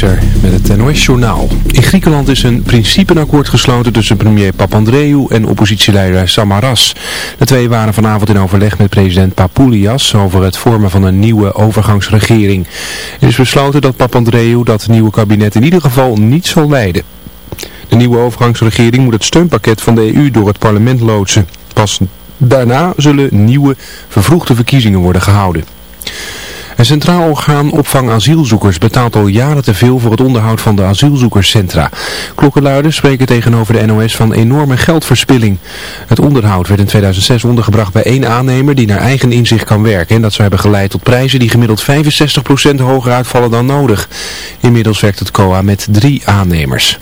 Met het NOS-journaal. In Griekenland is een principeakkoord gesloten tussen premier Papandreou en oppositieleider Samaras. De twee waren vanavond in overleg met president Papoulias over het vormen van een nieuwe overgangsregering. Er is besloten dat Papandreou dat nieuwe kabinet in ieder geval niet zal leiden. De nieuwe overgangsregering moet het steunpakket van de EU door het parlement loodsen. Pas daarna zullen nieuwe vervroegde verkiezingen worden gehouden. Een centraal orgaan opvang asielzoekers betaalt al jaren te veel voor het onderhoud van de asielzoekerscentra. Klokkenluiders spreken tegenover de NOS van enorme geldverspilling. Het onderhoud werd in 2006 ondergebracht bij één aannemer die naar eigen inzicht kan werken. En dat zou hebben geleid tot prijzen die gemiddeld 65% hoger uitvallen dan nodig. Inmiddels werkt het COA met drie aannemers.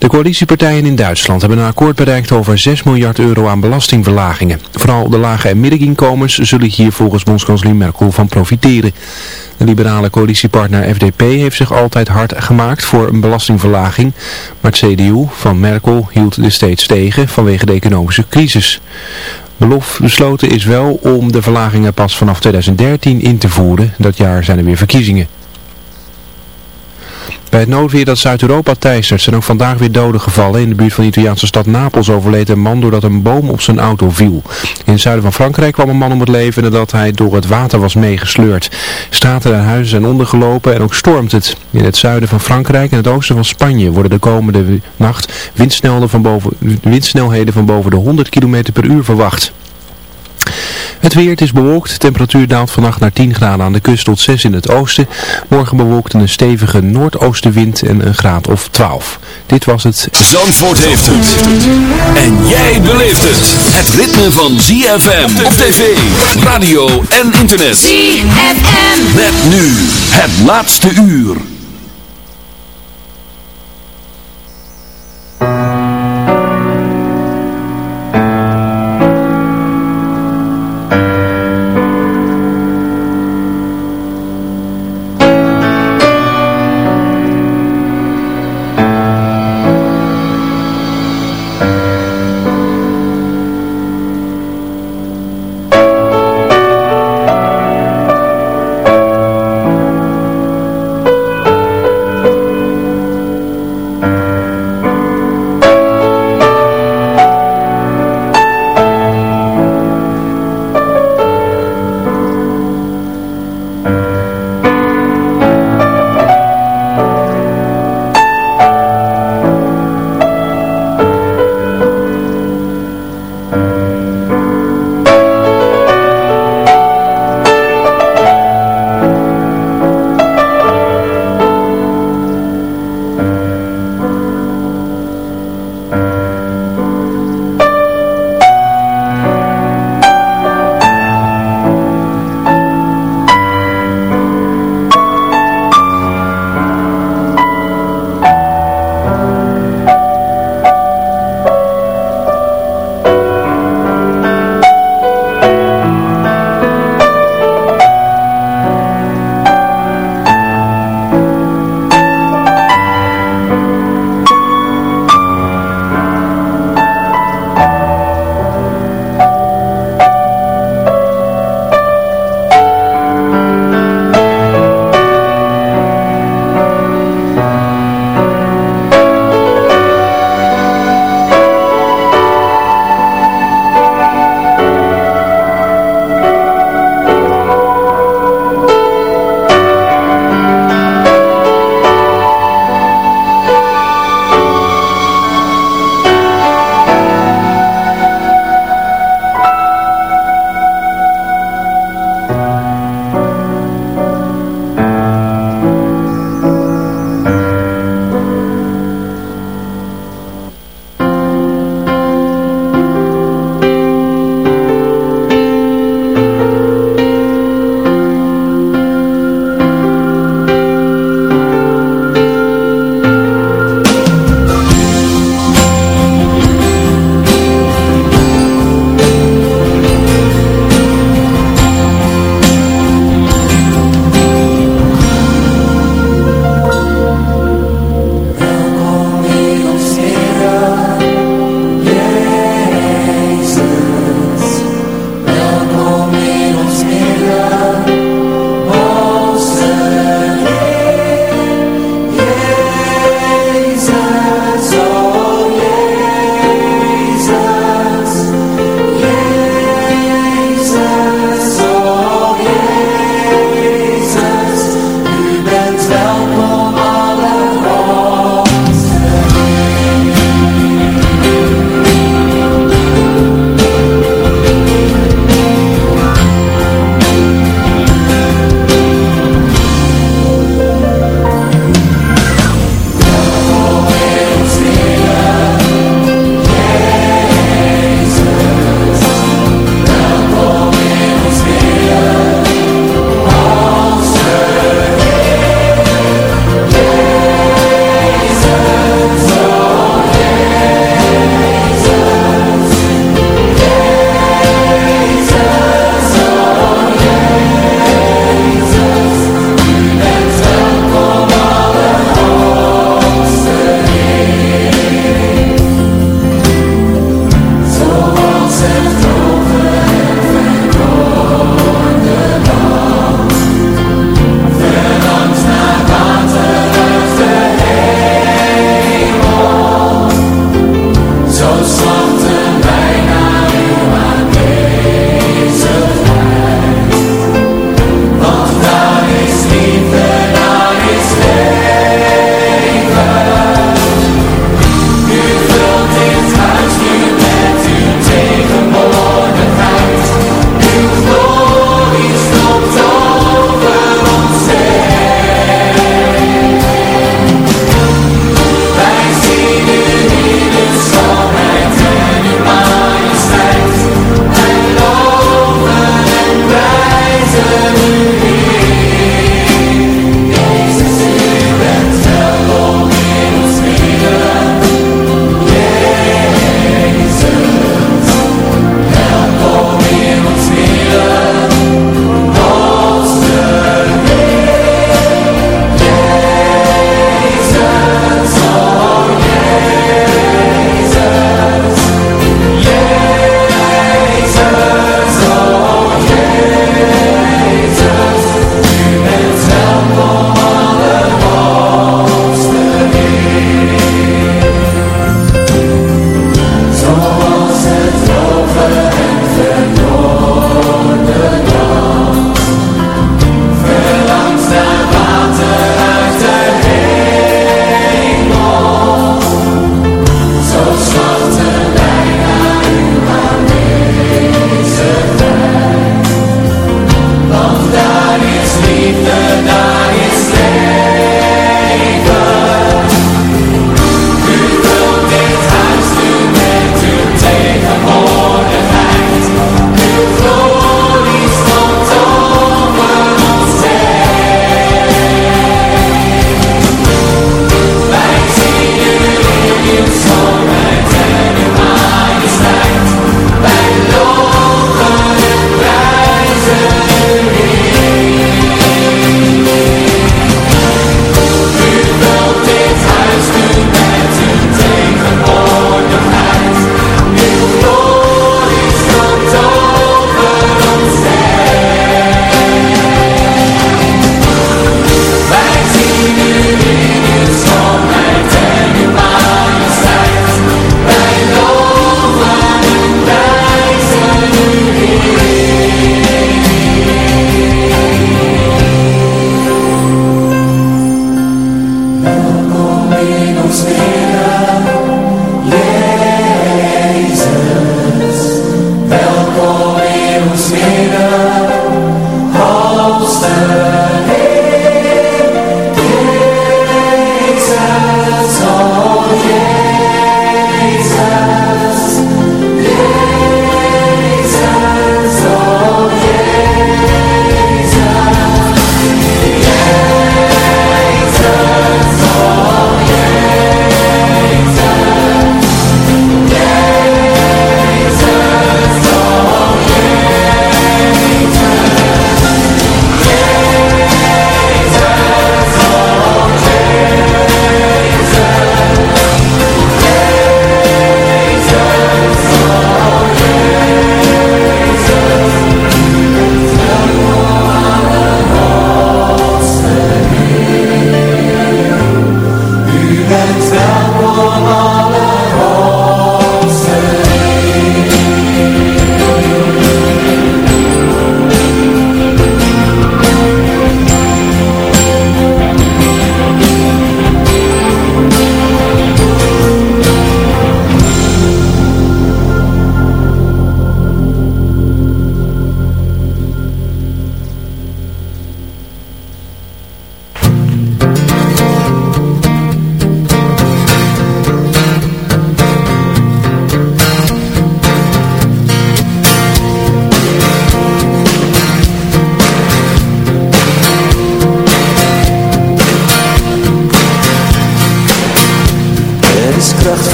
De coalitiepartijen in Duitsland hebben een akkoord bereikt over 6 miljard euro aan belastingverlagingen. Vooral de lage en middeninkomens zullen hier volgens bondskanselier Merkel van profiteren. De liberale coalitiepartner FDP heeft zich altijd hard gemaakt voor een belastingverlaging. Maar het CDU van Merkel hield dit steeds tegen vanwege de economische crisis. Belof besloten is wel om de verlagingen pas vanaf 2013 in te voeren. Dat jaar zijn er weer verkiezingen. Bij het noodweer dat Zuid-Europa teistert zijn ook vandaag weer doden gevallen. In de buurt van de Italiaanse stad Napels overleed een man doordat een boom op zijn auto viel. In het zuiden van Frankrijk kwam een man om het leven nadat hij door het water was meegesleurd. Straten en huizen zijn ondergelopen en ook stormt het. In het zuiden van Frankrijk en het oosten van Spanje worden de komende nacht windsnelheden van boven, windsnelheden van boven de 100 km per uur verwacht. Het weer, het is bewolkt. De temperatuur daalt vannacht naar 10 graden aan de kust tot 6 in het oosten. Morgen bewolkt een stevige noordoostenwind en een graad of 12. Dit was het... Zandvoort heeft het. En jij beleeft het. Het ritme van ZFM op tv, radio en internet. ZFM. Met nu het laatste uur.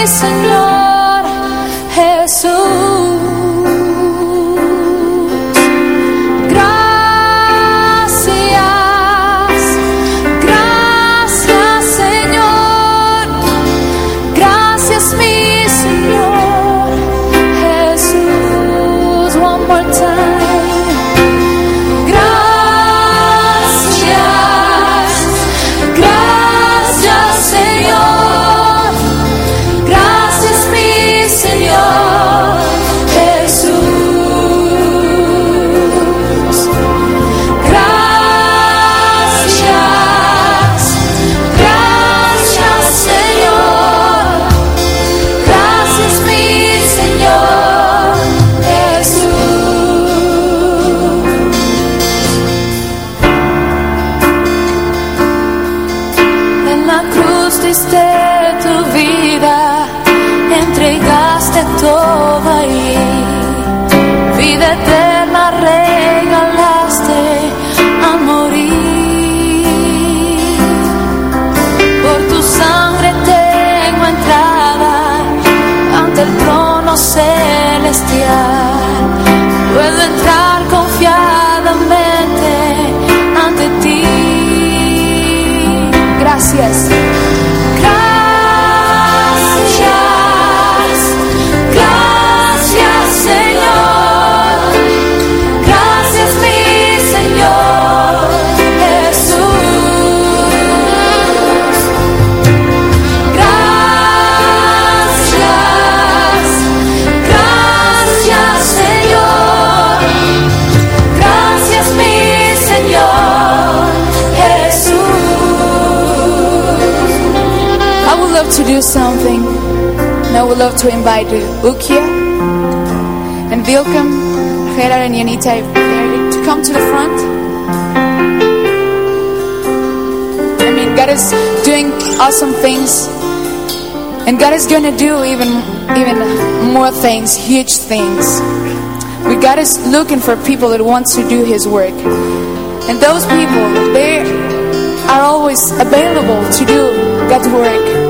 gracias mi Señor Ukia and Vilcom, Gerard and Yanita to come to the front. I mean, God is doing awesome things. And God is going to do even, even more things, huge things. But God is looking for people that want to do His work. And those people, they are always available to do God's work.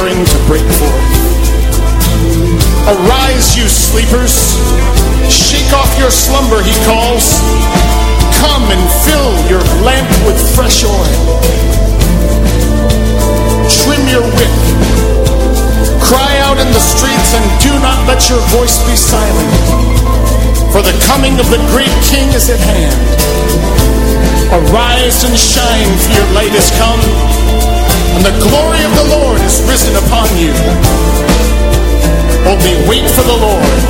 To break forth. Arise, you sleepers! Shake off your slumber, he calls. Come and fill your lamp with fresh oil. Trim your wick. Cry out in the streets and do not let your voice be silent for the coming of the great King is at hand. Arise and shine, for your light is come, and the glory of the Lord is risen upon you. Only wait for the Lord.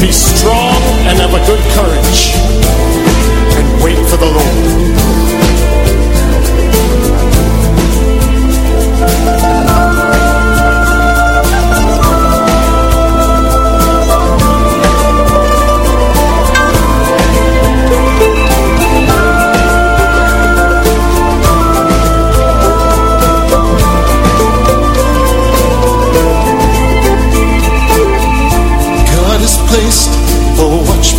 Be strong and have a good courage, and wait for the Lord.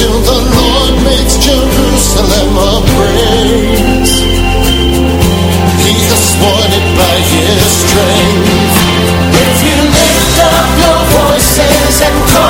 until the Lord makes Jerusalem a praise. He has it by his strength. If you lift up your voices and call